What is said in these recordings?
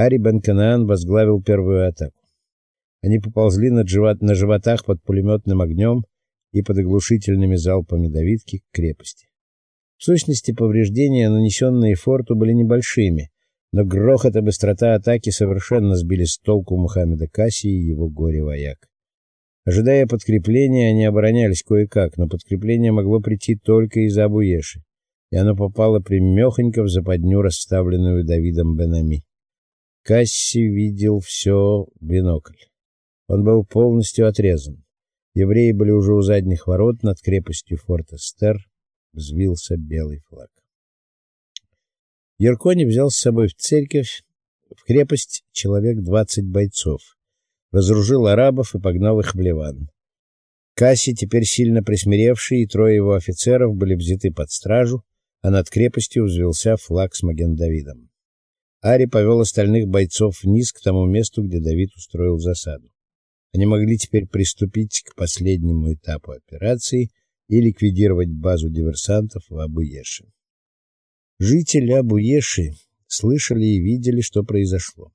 Ари Бен-Канаан возглавил первую атаку. Они поползли на, живот, на животах под пулеметным огнем и под оглушительными залпами давидки к крепости. В сущности, повреждения, нанесенные форту, были небольшими, но грохот и быстрота атаки совершенно сбили с толку Мухаммеда Касси и его горе-вояк. Ожидая подкрепления, они оборонялись кое-как, но подкрепление могло прийти только из Абу-Еши, и оно попало прямехонько в западню, расставленную Давидом Бенами. Касси видел все в бинокль. Он был полностью отрезан. Евреи были уже у задних ворот над крепостью форта Стер, взвился белый флаг. Яркони взял с собой в церковь, в крепость человек двадцать бойцов, разоружил арабов и погнал их в Ливан. Касси, теперь сильно присмиревший, и трое его офицеров были взяты под стражу, а над крепостью взвился флаг с Маген-Давидом. Ари повел остальных бойцов вниз к тому месту, где Давид устроил засаду. Они могли теперь приступить к последнему этапу операции и ликвидировать базу диверсантов в Абу-Еше. Жители Абу-Еши слышали и видели, что произошло.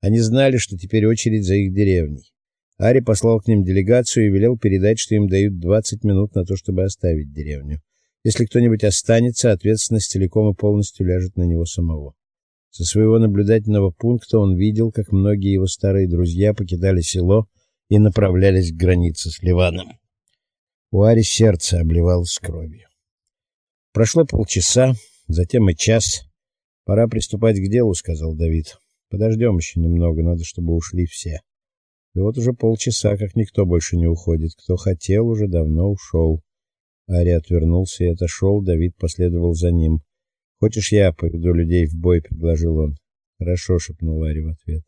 Они знали, что теперь очередь за их деревней. Ари послал к ним делегацию и велел передать, что им дают 20 минут на то, чтобы оставить деревню. Если кто-нибудь останется, ответственность целиком и полностью ляжет на него самого. Со своего наблюдательного пункта он видел, как многие его старые друзья покидали село и направлялись к границе с Ливаном. У Ари сердце обливалось кровью. Прошло полчаса, затем и час. Пора приступать к делу, сказал Давид. Подождем еще немного, надо, чтобы ушли все. Да вот уже полчаса, как никто больше не уходит. Кто хотел, уже давно ушел. Ари отвернулся и отошел, Давид последовал за ним. Хочешь, я поведу людей в бой, предложил он. Хорошо, шепнул Ари в ответ.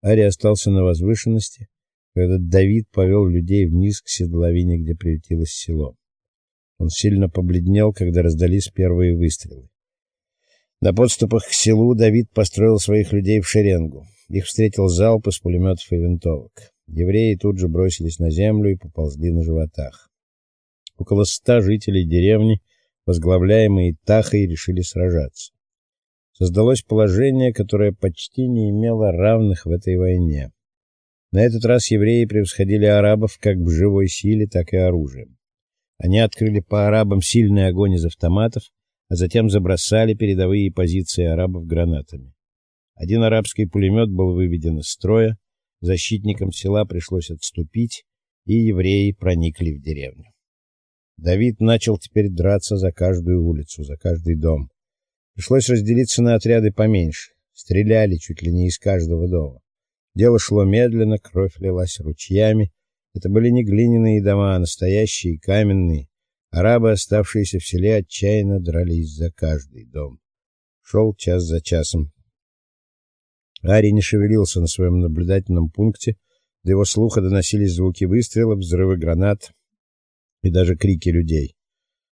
Ари остался на возвышенности, когда Давид повел людей вниз к седловине, где приютилось село. Он сильно побледнел, когда раздались первые выстрелы. На подступах к селу Давид построил своих людей в шеренгу. Их встретил залп из пулеметов и винтовок. Евреи тут же бросились на землю и поползли на животах. Около ста жителей деревни, возглавляемые Тахой, решили сражаться. Создалось положение, которое почти не имело равных в этой войне. На этот раз евреи превосходили арабов как в живой силе, так и оружием. Они открыли по арабам сильный огонь из автоматов, а затем забросали передовые позиции арабов гранатами. Один арабский пулемет был выведен из строя, защитникам села пришлось отступить, и евреи проникли в деревню. Давид начал теперь драться за каждую улицу, за каждый дом. Пришлось разделиться на отряды поменьше. Стреляли чуть ли не из каждого дома. Дело шло медленно, кровь лилась ручьями. Это были не глиняные дома, а настоящие каменные, Арабы, оставшиеся в селе, отчаянно дрались за каждый дом. Шел час за часом. Ари не шевелился на своем наблюдательном пункте. До его слуха доносились звуки выстрелов, взрывы гранат и даже крики людей.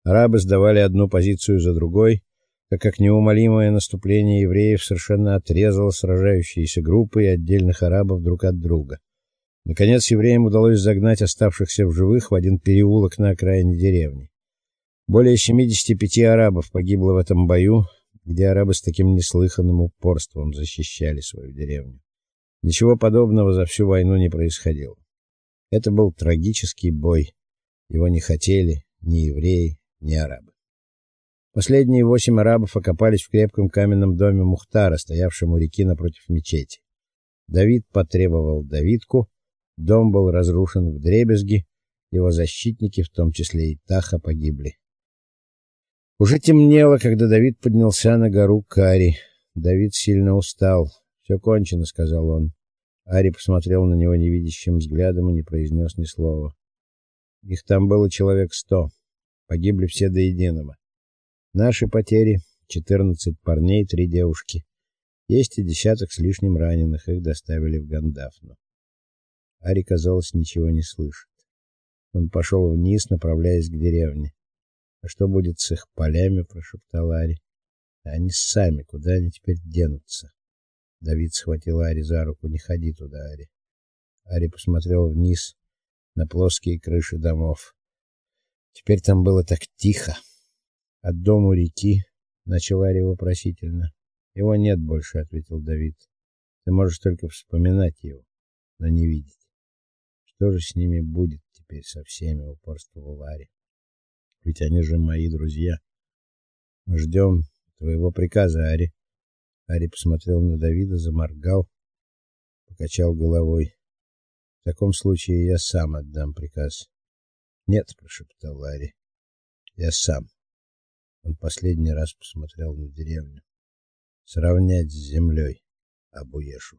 Арабы сдавали одну позицию за другой, так как неумолимое наступление евреев совершенно отрезало сражающиеся группы и отдельных арабов друг от друга. Наконец евреям удалось загнать оставшихся в живых в один переулок на окраине деревни. Более 75 арабов погибло в этом бою, где арабы с таким неслыханным упорством защищали свою деревню. Ничего подобного за всю войну не происходило. Это был трагический бой. Его не хотели ни евреи, ни арабы. Последние восемь арабов окопались в крепком каменном доме Мухтара, стоявшем у реки напротив мечети. Давид потребовал Давидку, Дом был разрушен вдребезги, его защитники, в том числе и Таха, погибли. Уже темнело, когда Давид поднялся на гору Кари. Давид сильно устал. «Все кончено, сказал он. Ари посмотрел на него невидящим взглядом и не произнес ни слова. Их там было человек сто. Погибли все до единого. Наши потери четырнадцать парней, три девушки. Есть и десяток с лишним раненых, их доставили в Гандафну. Ари, казалось, ничего не слышит. Он пошел вниз, направляясь к деревне. А что будет с их полями, прошептал Ари. Они сами, куда они теперь денутся? Давид схватил Ари за руку. Не ходи туда, Ари. Ари посмотрел вниз на плоские крыши домов. Теперь там было так тихо. От дома реки начал Ари вопросительно. Его нет больше, ответил Давид. Ты можешь только вспоминать его, но не видеть. Что же с ними будет теперь со всеми, упорствовал Ларри. Ведь они же мои друзья. Мы ждем твоего приказа, Ари. Ари посмотрел на Давида, заморгал, покачал головой. В таком случае я сам отдам приказ. Нет, прошептал Ларри. Я сам. Он последний раз посмотрел на деревню. Сравнять с землей Абуешу,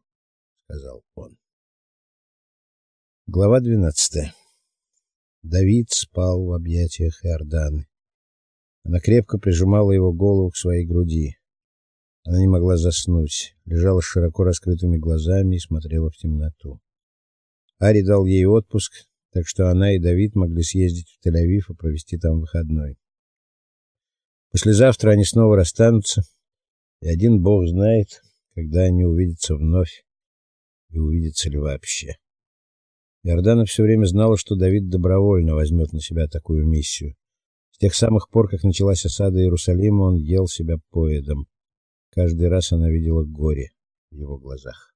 сказал он. Глава 12. Давид спал в объятиях Иорданы. Она крепко прижимала его голову к своей груди. Она не могла заснуть, лежала с широко раскрытыми глазами и смотрела в темноту. Ари дал ей отпуск, так что она и Давид могли съездить в Тель-Авив и провести там выходной. Послезавтра они снова расстанутся, и один Бог знает, когда они увидятся вновь и увидятся ли вообще. Иордана все время знала, что Давид добровольно возьмет на себя такую миссию. С тех самых пор, как началась осада Иерусалима, он ел себя поедом. Каждый раз она видела горе в его глазах.